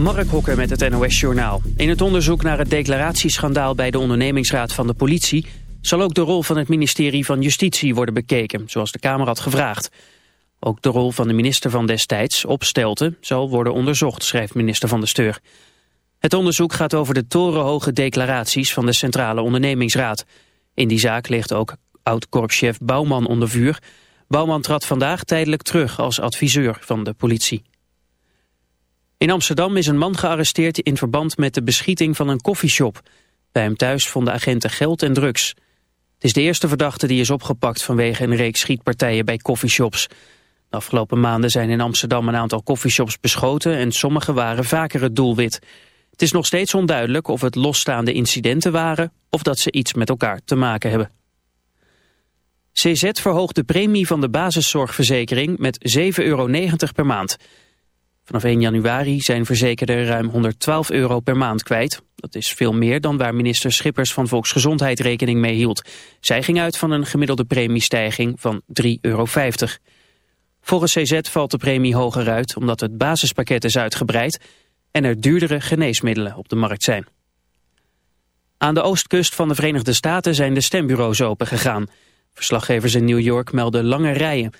Mark Hokker met het NOS Journaal. In het onderzoek naar het declaratieschandaal bij de ondernemingsraad van de politie... zal ook de rol van het ministerie van Justitie worden bekeken, zoals de Kamer had gevraagd. Ook de rol van de minister van destijds, Opstelten, zal worden onderzocht, schrijft minister Van de Steur. Het onderzoek gaat over de torenhoge declaraties van de Centrale Ondernemingsraad. In die zaak ligt ook oud-korpschef Bouwman onder vuur. Bouwman trad vandaag tijdelijk terug als adviseur van de politie. In Amsterdam is een man gearresteerd in verband met de beschieting van een koffieshop. Bij hem thuis vonden agenten geld en drugs. Het is de eerste verdachte die is opgepakt vanwege een reeks schietpartijen bij koffieshops. De afgelopen maanden zijn in Amsterdam een aantal koffieshops beschoten en sommige waren vaker het doelwit. Het is nog steeds onduidelijk of het losstaande incidenten waren of dat ze iets met elkaar te maken hebben. CZ verhoogt de premie van de basiszorgverzekering met 7,90 euro per maand. Vanaf 1 januari zijn verzekerden ruim 112 euro per maand kwijt. Dat is veel meer dan waar minister Schippers van Volksgezondheid rekening mee hield. Zij ging uit van een gemiddelde premiestijging van 3,50 euro. Volgens CZ valt de premie hoger uit omdat het basispakket is uitgebreid... en er duurdere geneesmiddelen op de markt zijn. Aan de oostkust van de Verenigde Staten zijn de stembureaus opengegaan. Verslaggevers in New York melden lange rijen...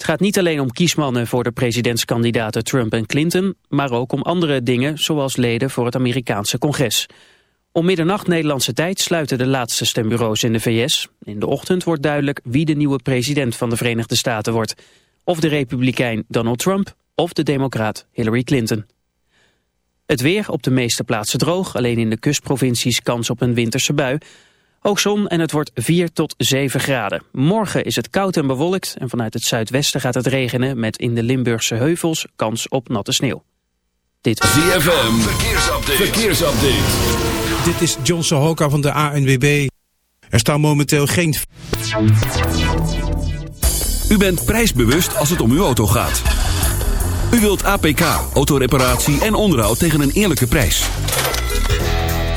Het gaat niet alleen om kiesmannen voor de presidentskandidaten Trump en Clinton, maar ook om andere dingen zoals leden voor het Amerikaanse congres. Om middernacht Nederlandse tijd sluiten de laatste stembureaus in de VS. In de ochtend wordt duidelijk wie de nieuwe president van de Verenigde Staten wordt. Of de republikein Donald Trump of de democraat Hillary Clinton. Het weer op de meeste plaatsen droog, alleen in de kustprovincies kans op een winterse bui. Ook zon en het wordt 4 tot 7 graden. Morgen is het koud en bewolkt en vanuit het zuidwesten gaat het regenen... met in de Limburgse heuvels kans op natte sneeuw. Dit was ZFM, verkeersupdate. verkeersupdate. Dit is John Sohoka van de ANWB. Er staan momenteel geen... U bent prijsbewust als het om uw auto gaat. U wilt APK, autoreparatie en onderhoud tegen een eerlijke prijs.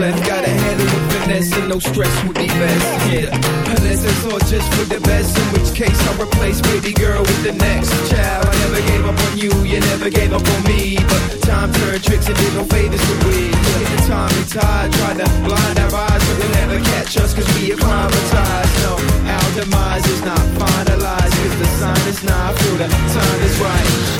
left. Gotta handle with finesse and no stress would be best. Yeah, unless it's all just for the best. In which case, I'll replace baby girl with the next child. I never gave up on you, you never gave up on me. But time turned tricks and did no favors to we. Look the time we tied, tried to blind our eyes, but they'll never catch us 'cause we are acclimatized. No, our demise is not finalized 'cause the sign is not through, the time is right.